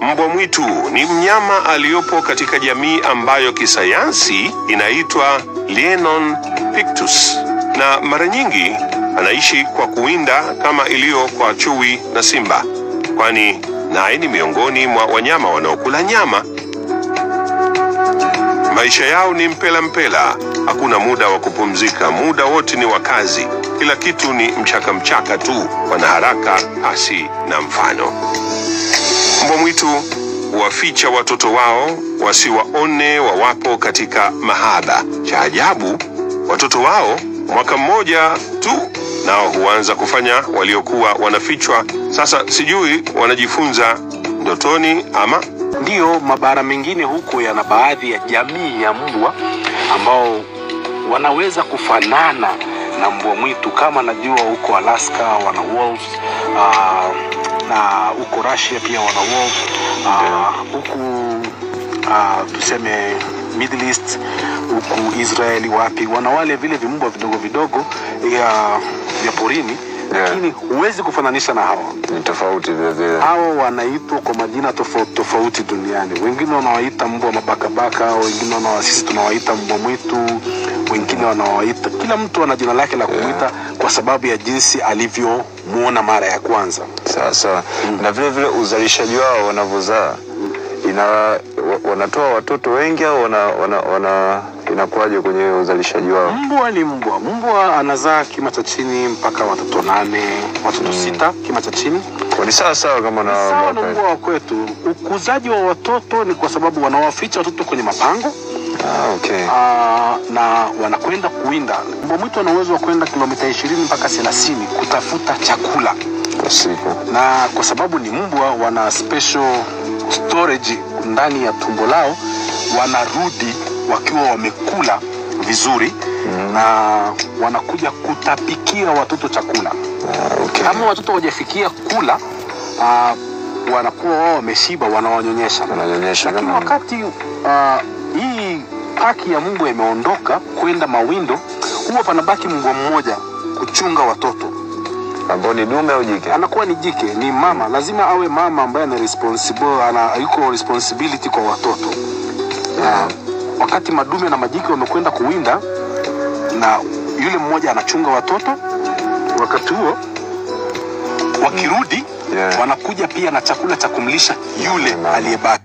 Mbwa mwitu ni mnyama aliyopo katika jamii ambayo kisayansi inaitwa Lienon pictus, na mara nyingi anaishi kwa kuwinda kama iliyo kwa chui na simba, kwani naye ni miongoni mwa wanyama wanaokula nyama. Maisha yao ni mpela mpela, hakuna muda wa kupumzika, muda wote ni wa kazi, kila kitu ni mchaka mchaka tu, wana haraka kasi na mfano. Mbwa mwitu waficha watoto wao wasiwaone wawapo katika mahaba. Cha ajabu, watoto wao mwaka mmoja tu nao huanza kufanya waliokuwa wanafichwa. Sasa sijui wanajifunza ndotoni ama Ndiyo, mabara mengine huko yana baadhi ya jamii ya mbwa ambao wanaweza kufanana na mbwa mwitu, kama najua huko Alaska wana wolves, uh, na huko Russia pia wana war uh, huku uh, tuseme Middle East huku Israeli wapi wana wale vile vimbwa vidogo vidogo ya vya porini, Yeah. lakini huwezi kufananisha na hawa Ni tofauti vile vile. hawa wanaitwa kwa majina tofauti tofauti duniani. Wengine wanawaita mbwa mabakabaka, wengine wana sisi tunawaita mbwa mwitu, wengine wanawaita, kila mtu ana jina lake la kumwita kwa sababu ya jinsi alivyomuona mara ya kwanza. Sawa sawa. Na vile vile uzalishaji wao wanavyozaa ina wanatoa watoto wengi au wana, wana, wana inakuwaje kwenye uzalishaji wao? Mbwa ni mbwa. Mbwa anazaa kima cha chini mpaka watoto nane, watoto mm. sita kima cha chini. Kwa ni sawa sawa kama na Sawa na na- mbwa wa kwetu. Ukuzaji wa watoto ni kwa sababu wanawaficha watoto kwenye mapango Ah, okay. Aa, na wanakwenda kuwinda. Mbwa mwitu ana uwezo wa kwenda kilomita 20 mpaka 30 kutafuta chakula, Na kwa sababu ni mbwa, wana special storage ndani ya tumbo lao, wanarudi wakiwa wamekula vizuri mm. na wanakuja kutapikia watoto chakula. Ah, okay. Kama watoto wajafikia kula, uh, wanakuwa wao wameshiba, wanawanyonyesha Wananyonyesha lakini wakati uh, hii paki ya mbwa imeondoka kwenda mawindo, huwa panabaki mbwa mmoja kuchunga watoto. Ambao ni dume au jike? Anakuwa ni jike, ni mama, lazima awe mama ambaye ana responsible, ana yuko responsibility kwa watoto. Na wakati madume na majike wamekwenda kuwinda, na yule mmoja anachunga watoto, wakati huo wakirudi Yeah. wanakuja pia na chakula cha kumlisha yule aliyebaki.